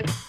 you